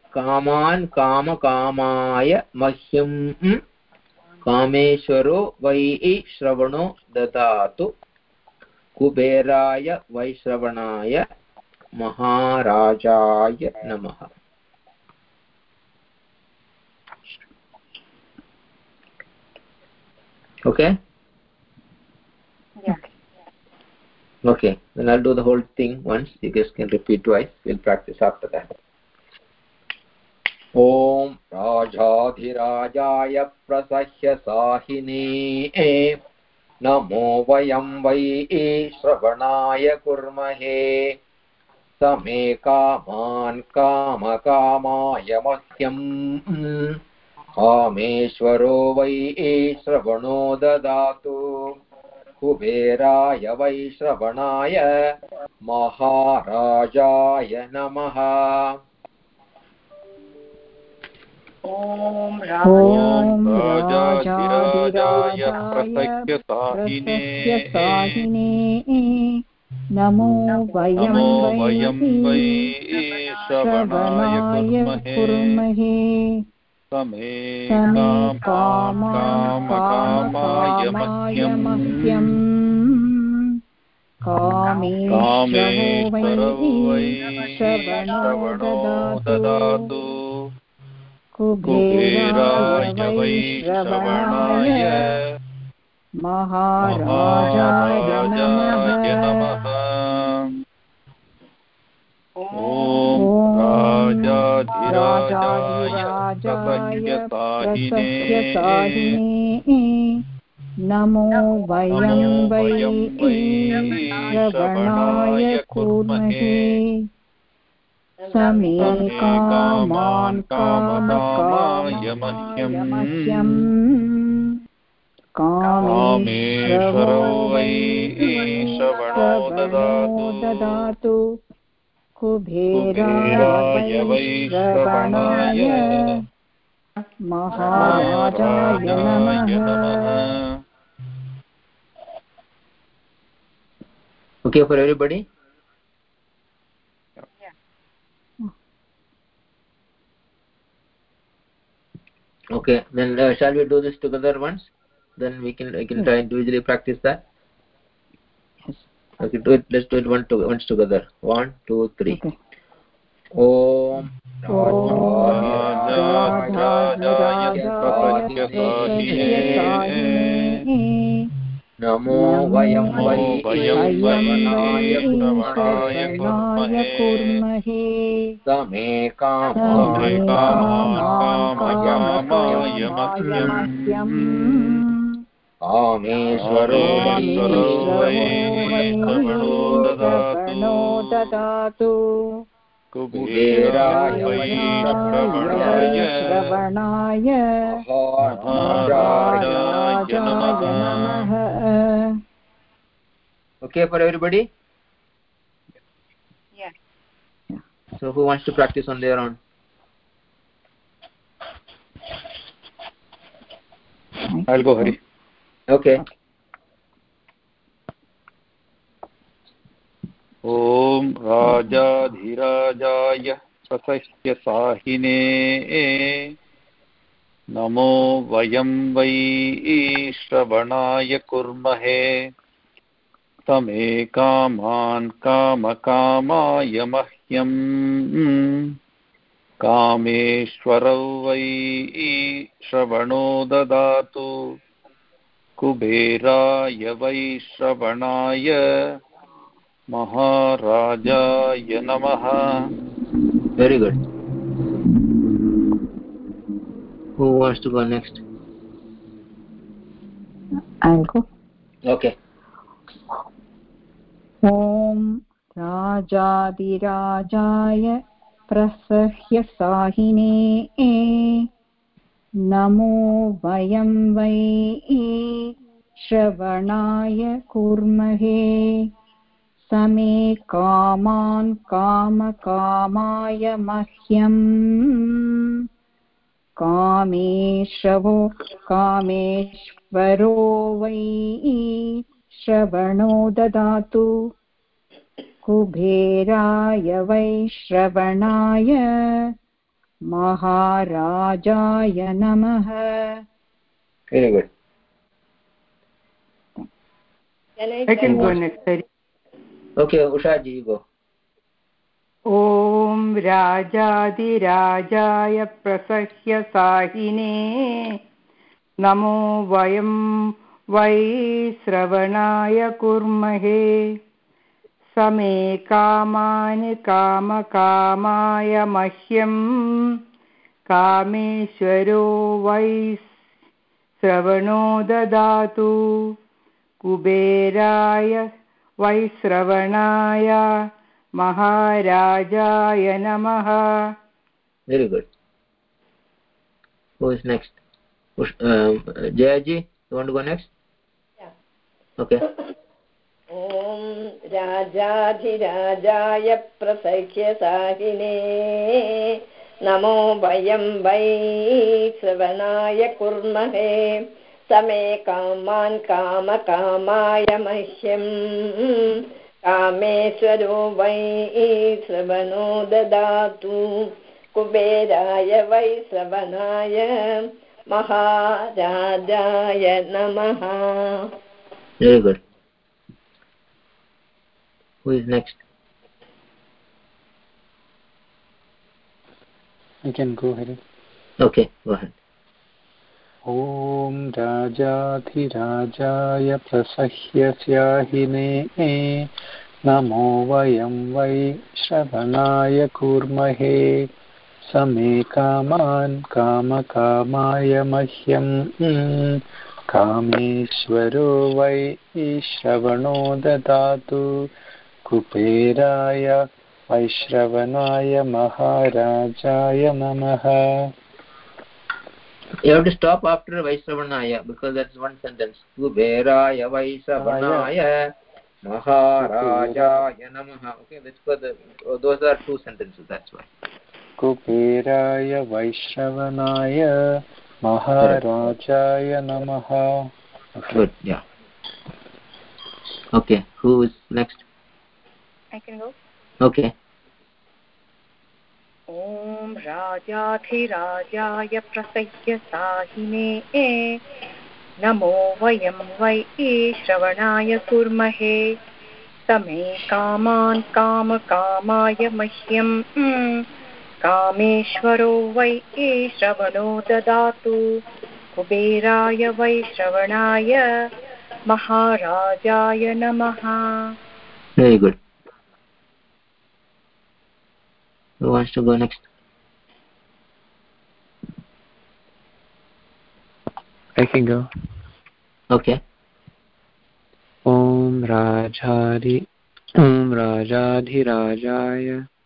Speaker 2: mahyam कामेश्वरो वै श्रवणो ददातु। कुबेराय वैश्रवणाय महाराजाय नमः। Okay okay I do the whole thing once you guess can repeat twice we will practice after that ॐ राजाधिराजाय प्रसह्य साहिने नमो वयं वै श्रवणाय कुर्महे। समे कामान् कामकामाय मह्यम्। कामेश्वरो वै श्रवणो ददातु। कुबेराय वै श्रवणाय महाराजाय नमः
Speaker 4: ॐ
Speaker 3: राजाधिराजाय प्रसह्यसाहिने
Speaker 1: साहिने नमो वयं
Speaker 3: वै श्रवणाय कुर्महे। समे कामकामाय मह्यम्।
Speaker 1: कामेश्वरो वै। श्रवणो ददातु। कुबेराय
Speaker 3: कुबेराय
Speaker 1: वै श्रवणाय
Speaker 3: श्रवणाय
Speaker 1: महाराजाय नमः।
Speaker 4: ॐ
Speaker 3: राजाधिराजाय प्रसह्यसाहिने
Speaker 1: नमो वयं वै श्रवणाय कुर्महे। समे कामान्
Speaker 3: कामकामाय मह्यम् कामेश्वरो वै श्रवणो ददातु
Speaker 1: ददातु कुबेराय वै श्रवणाय। महाराजाय नमः।
Speaker 2: Okay for everybody? okay then uh, shall we do this together once then we can we can try individually practice that
Speaker 1: Yes.
Speaker 2: okay do it let's do it one to once together one two three
Speaker 1: Okay.
Speaker 2: ॐ
Speaker 3: राजाधिराजाय
Speaker 1: राजाधिराजाय
Speaker 2: नमो वयं
Speaker 3: नमो वयं वै
Speaker 1: कुर्महे।
Speaker 2: समे
Speaker 3: समे
Speaker 2: कामाय
Speaker 3: कामान्
Speaker 2: कामकामाय
Speaker 3: कामकामाय
Speaker 2: मह्यम्
Speaker 3: मह्यम्
Speaker 2: कामेश्वरो श्रवणो ददातु
Speaker 3: कुबेराय श्रवणाय नमः।
Speaker 2: Okay for everybody
Speaker 4: Yes.
Speaker 2: so who wants to practice on their own
Speaker 3: I'll go Hari
Speaker 2: okay
Speaker 3: ॐ राजाधिराजाय प्रसह्यसाहिने नमो वयं वै श्रवणाय कुर्महे समे कामान् कामकामाय मह्यम् कामेश्वरौ वै श्रवणो ददातु। कुबेराय वै श्रवणाय। महाराजाय नमः।
Speaker 2: Very good. Who wants to go next?
Speaker 1: I'll go.
Speaker 2: okay.
Speaker 1: ॐ राजाधिराजाय प्रसह्य साहिने नमो वयं वै श्रवणाय कुर्महे समे कामान् कामकामाय मह्यम् कामेशवो कामेश्वरो वै श्रवणो ददातु कुबेराय वै श्रवणाय महाराजाय नमः
Speaker 6: I
Speaker 7: can go next.
Speaker 2: Okay usha ji go
Speaker 7: ॐ राजाधिराजाय प्रसह्य साहिने नमो वयं वै श्रवणाय कुर्महे। समे कामानि कामकामाय मह्यम् कामेश्वरो वै श्रवणो ददातु। कुबेराय वै श्रवणाय महाराजाय नमः।
Speaker 2: Is next? Ush, um, jaya ji you want to go next?
Speaker 6: Yeah.
Speaker 2: Okay.
Speaker 6: ॐ राजाधिराजाय प्रसह्य साहिने। नमो वयं वै श्रवणाय कुर्महे। समे कामान् कामकामाय मह्यम् कामेश्वरो वै श्रवणो ददातु। कुबेराय वै श्रवणाय। महाराजाय नमः।
Speaker 2: Very good. Who is next?
Speaker 5: I can go ahead.
Speaker 2: okay go ahead.
Speaker 5: ॐ राजाधिराजाय प्रसह्य स्याहिने नमो वयं वै श्रवणाय कुर्महे समे कामान् कामकामाय मह्यम्। कामेश्वरो वै श्रवणो ददातु कुबेराय वैश्रवणाय महाराजाय नमः
Speaker 2: you have to stop after vaishravanaya because that's one sentence kuberaya vaishravanaya maharajaya namaha okay that's for the oh, those are two sentences that's why Kuberaya
Speaker 5: कुबेराय वैश्रवणाय महाराजाय नमः
Speaker 2: good yeah. Okay who is next?
Speaker 4: I can go.
Speaker 2: okay.
Speaker 4: ॐ राजाधिराजाय प्रसह्य साहिने नमो वयं वै श्रवणाय कुर्महे समे कामान् कामकामाय मह्यम् कामेश्वरो वै श्रवणो ददातु। कुबेराय वै श्रवणाय महाराजाय नमः।
Speaker 2: Very good. Who wants to go next?
Speaker 8: I can go.
Speaker 2: okay.
Speaker 8: राजाधि ॐ राजाधिराजाय प्र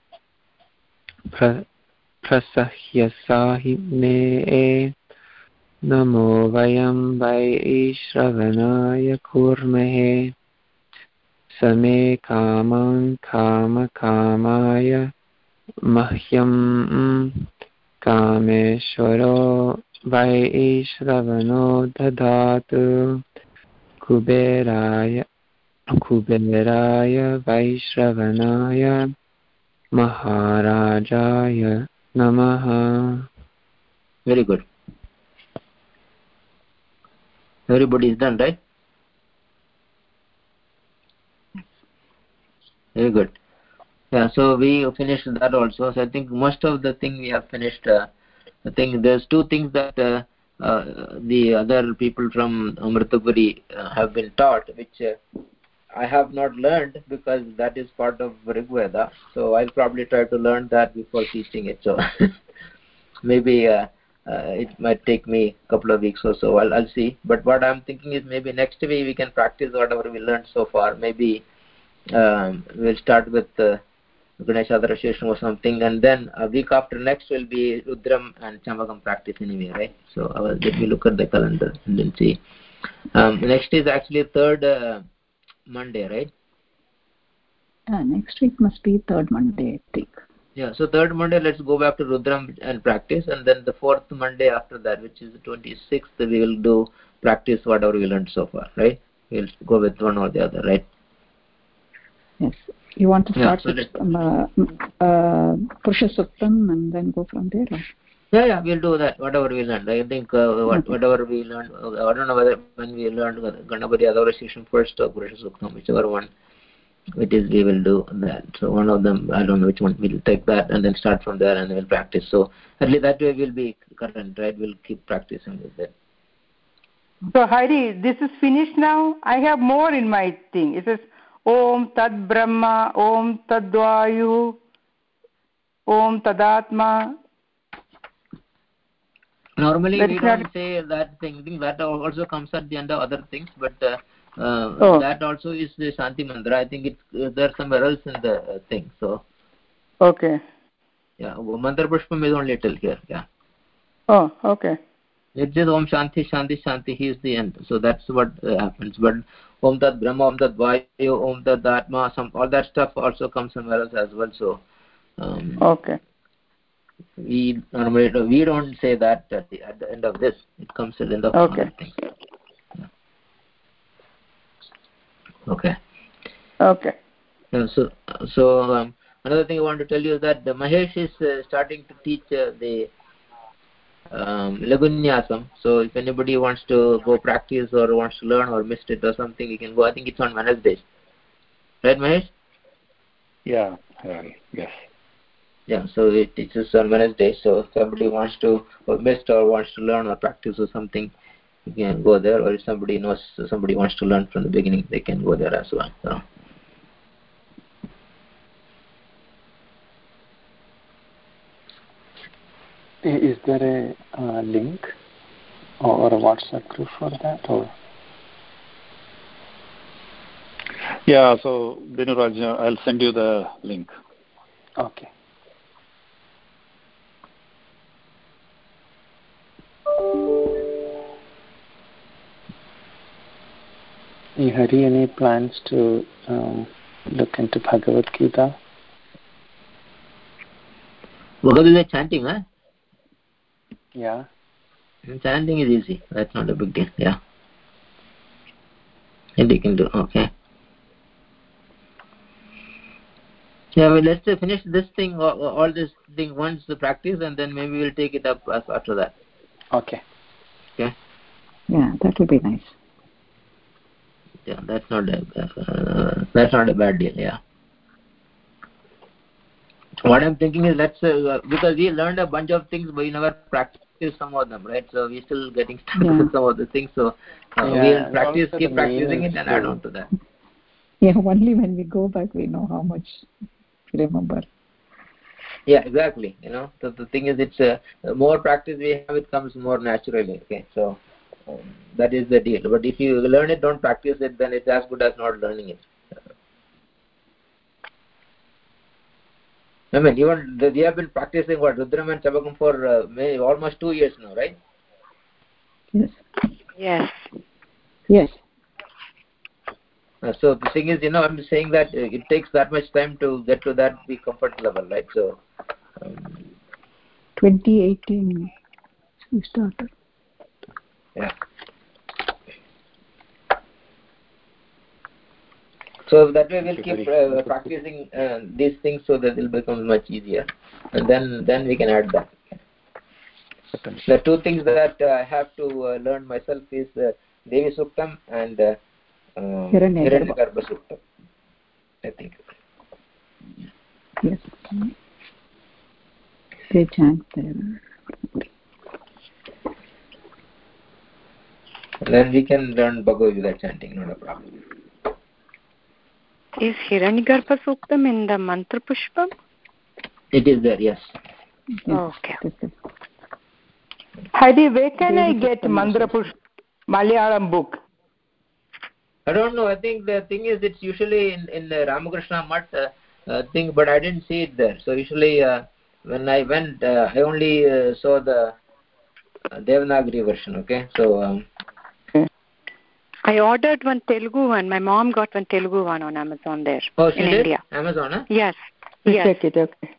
Speaker 8: प्रसह्यसाहिने नमो वयं वै श्रवणाय कुर्महे। समे कामान् कामकामाय मह्यं कामेश्वरो वै श्रवणो ददातु। कुबेराय कुबेराय वैश्रवणाय महाराजाय नमः
Speaker 2: very good everybody is done right very good yeah so we finished that also so i think most of the thing we have finished uh, i think there's two things that uh, uh, the other people from amritapuri uh, have been taught which uh, i have not learned because that is part of rigveda so i'll probably try to learn that before teaching it so maybe uh, uh, it might take me a couple of weeks or so. I'll, I'll see. But what I'm thinking is maybe next week we can practice whatever we learned so far. Maybe um, we'll start with uh, Ganesh Adarashesham or something, and then a week after next will be Rudram and Chamakam practice anyway, right? So I will, let me look at the calendar and then see. Um, next is actually third uh, Monday, right?
Speaker 1: Uh, next week must be third Monday, I think.
Speaker 2: Yeah, so third Monday, let's go back to Rudram and practice, and then the fourth Monday after that, which is the 26th, we will do practice whatever we learned so far, right? We'll go with one or the other, right?
Speaker 1: Yes. You want to
Speaker 2: Yeah,
Speaker 1: start
Speaker 2: so
Speaker 1: with um, uh, uh, and then go from there? Or?
Speaker 2: Yeah, yeah, we'll do that. Whatever we learned, I think uh, what, whatever we learned. Uh, I don't know whether when we learned Ganapati Adavara first or Purusha Suktam, whichever one it is, we will do that. So one of them, I don't know which one. We'll take that and then start from there and we'll practice. So at least that way we'll be current, right? We'll keep practicing with that.
Speaker 7: So Hari, this is finished now. I have more in my thing. It says Om Tad Brahma, Om Tad Vayu, Om Tadatma.
Speaker 2: Normally we don't
Speaker 7: not-
Speaker 2: say that thing. I think that also comes at the end of other things, but uh, uh,
Speaker 7: Oh.
Speaker 2: that also is the Shanti Mantra. I think it's uh, there's somewhere else in the uh, thing. So
Speaker 7: Okay.
Speaker 2: yeah, Mantra Pushpam is only till here. Yeah.
Speaker 7: Oh, okay.
Speaker 2: It is Om Shanti Shanti Shanti. He is the end. So that's what uh, happens. But Om Tat Brahma, Om Tat Vayu, Om Tat Atma, some all that stuff also comes somewhere else as well. So um,
Speaker 7: Okay.
Speaker 2: We normally we don't say that at the, at the end of this. It comes at the end of
Speaker 7: Okay.
Speaker 2: other things. Okay.
Speaker 7: Okay.
Speaker 2: Uh, so so um, another thing I want to tell you is that the Mahesh is uh, starting to teach uh, the um, Lagunyasam. So if anybody wants to go practice or wants to learn or missed it or something, you can go. I think it's on Wednesdays. Right, Mahesh?
Speaker 5: Yeah, Hari. Yes.
Speaker 2: Yeah, so it teaches on Wednesday. So if somebody wants to or missed or wants to learn or practice or something, you can go there. Or if somebody knows somebody wants to learn from the beginning, they can go there as well. So.
Speaker 5: Is there a uh, link or, or a WhatsApp group for that? Or
Speaker 3: Yeah, so Binuraj, I'll send you the link.
Speaker 5: okay. Hari, any plans to um, look into Bhagavad Gita?
Speaker 2: Bhagavad Gita chanting, huh?
Speaker 5: Yeah.
Speaker 2: Chanting is easy. That's not a big deal. Yeah. And you can do. Okay. Yeah, well, let's uh, finish this thing, all, all this thing once the practice, and then maybe we'll take it up after that.
Speaker 5: Okay.
Speaker 2: Okay.
Speaker 1: Yeah, that would be nice.
Speaker 2: Yeah, that's not a uh, that's not a bad deal. Yeah. What I'm thinking is let's uh, because we learned a bunch of things, but we never practiced some of them, right? So we're still getting stuck
Speaker 1: Yeah.
Speaker 2: with some of the things. So uh,
Speaker 5: Yeah,
Speaker 2: we'll practice, keep practicing it, and add on to that.
Speaker 1: Yeah, only when we go back we know how much we remember.
Speaker 2: Yeah, exactly. You know, so the thing is, it's uh, the more practice we have, it comes more naturally. Okay, so that is the deal. But if you learn it, don't practice it, then it's as good as not learning it. I mean, even the, we have been practicing what Rudram and Chabakam for uh, may, almost two years now, right?
Speaker 1: Yes.
Speaker 4: Yes.
Speaker 1: Yes.
Speaker 2: Uh, so the thing is, you know, I'm saying that uh, it takes that much time to get to that be comfort level, right? So, um,
Speaker 1: 2018 we started.
Speaker 2: Yeah. So that way we'll keep uh, practicing uh, these things so that it'll become much easier, and then then we can add that. The two things that uh, I have to uh, learn myself is uh, Devi Suktam and uh, um,
Speaker 1: Hiranyagarbha.
Speaker 2: Hiranyagarbha Suktam. I think.
Speaker 1: Yes. They chant there.
Speaker 2: And then we can learn Bhagavad Gita chanting, not a problem.
Speaker 4: Is Hiranyagarbha Suktam in the Mantra Pushpam?
Speaker 2: It is there, yes.
Speaker 4: Okay.
Speaker 7: Hari, where can I get Mandrapush Malayalam book?
Speaker 2: I don't know. I think the thing is, it's usually in in the Ramakrishna Mutt uh, uh, thing, but I didn't see it there. So usually, uh, when I went, uh, I only uh, saw the Devanagari version. Okay, so. Um,
Speaker 4: I ordered one Telugu one. My mom got one Telugu one on Amazon there
Speaker 2: oh, she
Speaker 4: in
Speaker 2: did?
Speaker 4: India.
Speaker 2: Amazon, huh?
Speaker 4: Yes.
Speaker 7: You
Speaker 4: Yes.
Speaker 7: Check it, okay.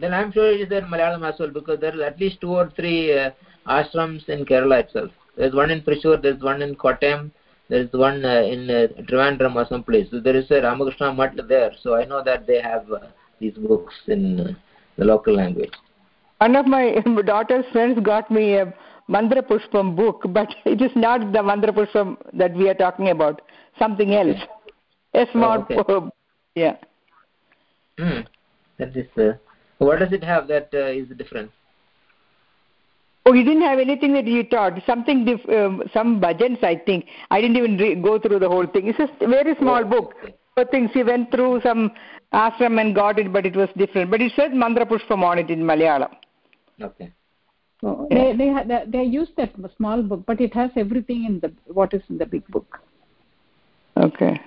Speaker 2: Then I'm sure it is there in Malayalam as well because there are at least two or three uh, ashrams in Kerala itself. There's one in Thrissur, there's one in Kottayam, there's one uh, in uh, Trivandrum or some place. So there is a Ramakrishna Mutt there. So I know that they have uh, these books in uh, the local language.
Speaker 7: One of my daughter's friends got me a Mandra Pushpam book, but it is not the Mandra Pushpam that we are talking about. Something else. A small,
Speaker 2: okay.
Speaker 7: po- yeah.
Speaker 2: Hmm. That is. Uh, what does it have that uh, is different?
Speaker 7: Oh, you didn't have anything that you taught. Something, dif- um, some bhajans, I think. I didn't even re- go through the whole thing. It's a very small
Speaker 2: Oh,
Speaker 7: book. So things he went through some ashram and got it, but it was different. But it said Mandra Pushpam on it in Malayalam.
Speaker 2: Okay.
Speaker 1: So they they ha- they, they use that small book, but it has everything in the what is in the big book.
Speaker 7: Okay.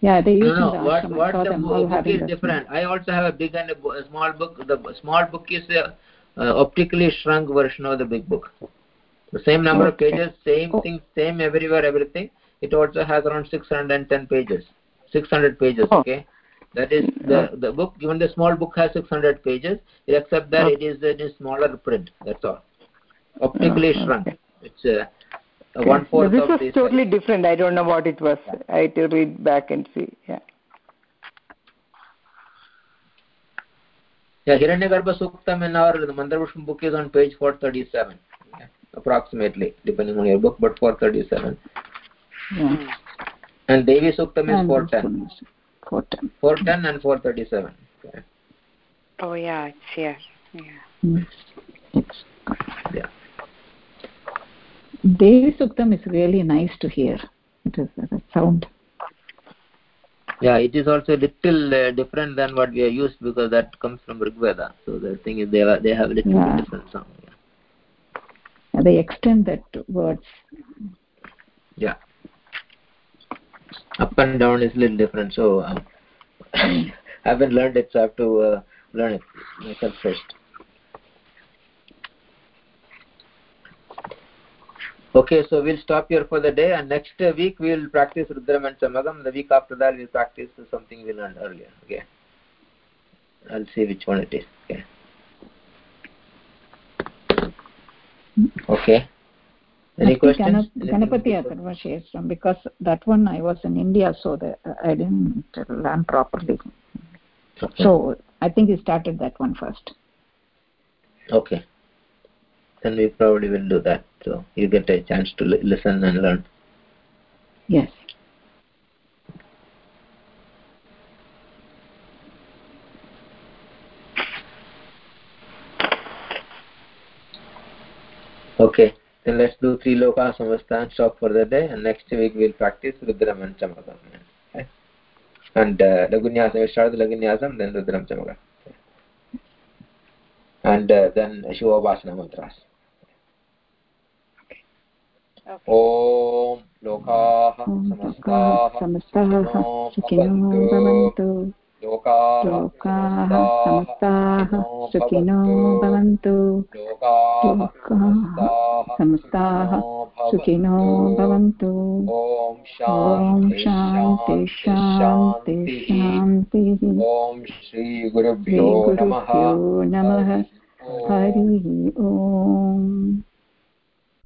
Speaker 1: Yeah, they use
Speaker 2: No, no. What
Speaker 1: ashram.
Speaker 2: What the
Speaker 1: them
Speaker 2: book is
Speaker 1: the-
Speaker 2: different. I also have a big and a, a small book. The small book is a uh, optically shrunk version of the big book. The same number of pages, same
Speaker 1: Oh.
Speaker 2: thing, same everywhere, everything. It also has around 610 pages. 600 pages.
Speaker 7: Oh.
Speaker 2: Okay. That is the the book. Even the small book has 600 pages, except that it is in a smaller print. That's all. Optically
Speaker 7: Oh,
Speaker 2: shrunk.
Speaker 7: okay.
Speaker 2: It's uh, a
Speaker 7: Okay.
Speaker 2: one fourth
Speaker 7: this
Speaker 2: of
Speaker 7: was
Speaker 2: the
Speaker 7: totally different. I don't know what it was. I had to read back and see. Yeah.
Speaker 2: Yeah, Hiranyagarbha Suktam in our the Mandarvishnu book is on page 437, yeah, approximately, depending on your book, but 437.
Speaker 1: Yeah.
Speaker 2: And Devi Suktam is
Speaker 1: And
Speaker 2: 410.
Speaker 1: This one 410.
Speaker 2: 410 and 437. Okay.
Speaker 4: Oh yeah, it's here. Yeah.
Speaker 1: Mm. It's
Speaker 2: Yeah.
Speaker 1: Devi Suktam is really nice to hear. It is the sound.
Speaker 2: Yeah, it is also a little uh, different than what we are used because that comes from Rigveda. So the thing is they have, they have a little
Speaker 1: Yeah.
Speaker 2: different sound. Yeah.
Speaker 1: They extend that to words.
Speaker 2: yeah. Up and down is a little different. So um, I haven't learned it, so I have to uh, learn it myself first. Okay, so we'll stop here for the day, and next week we'll practice Rudram and Chamagam. The week after that, we'll practice something we learned earlier. Okay, I'll see which one it is. Okay. Okay. Any
Speaker 1: I think
Speaker 2: questions?
Speaker 1: Ganap-
Speaker 2: Anything
Speaker 1: Ganapati? Atharva shares from because that one I was in India, so the, I didn't learn properly.
Speaker 2: Okay.
Speaker 1: So I think he started that one first.
Speaker 2: Okay. Then we probably will do that. So you get a chance to li- listen and learn.
Speaker 1: Yes.
Speaker 2: Then let's do three loka samastha and stop for the day. And next week we'll practice Rudram and Chamakam. Okay. And uh, Lagunyasam, we start with Lagunyasam, then Rudram Chamakam. Okay. And uh, then Shivabhasana mantras. ॐ लोकाः समस्ताः
Speaker 1: समस्ताः सुखिनो
Speaker 2: भवन्तु लोकाः
Speaker 1: समस्ताः सुखिनो भवन्तु।
Speaker 2: लोकाः
Speaker 1: समस्ताः सुखिनो भवन्तु।
Speaker 2: ॐ
Speaker 1: ॐ
Speaker 2: शान्ति
Speaker 1: शान्ति शान्ति
Speaker 2: ॐ
Speaker 1: श्रीगुरुभ्यो नमः।
Speaker 2: ॐ
Speaker 1: हरिः ओम्